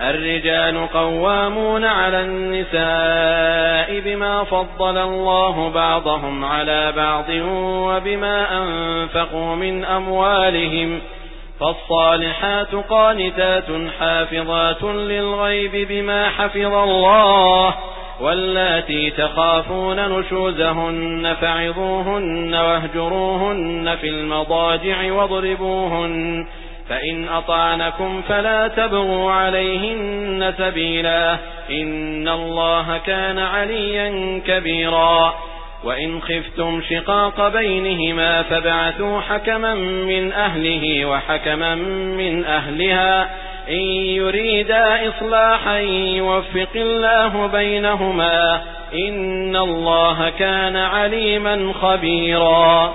الرجال قوامون على النساء بما فضل الله بعضهم على بعض وبما أنفقوا من أموالهم. فالصالحات قانتات حافظات للغيب بما حفظ الله. واللاتي تخافون نشوزهن فعظوهن واهجروهن في المضاجع واضربوهن. فإن أطعنكم فلا تبغوا عليهن سبيلا. إن الله كان عليا كبيرا. وإن خفتم شقاق بينهما فبعثوا حكما من أهله وحكما من أهلها. إن يريدا إصلاحا يوفق الله بينهما. إن الله كان عليما خبيرا.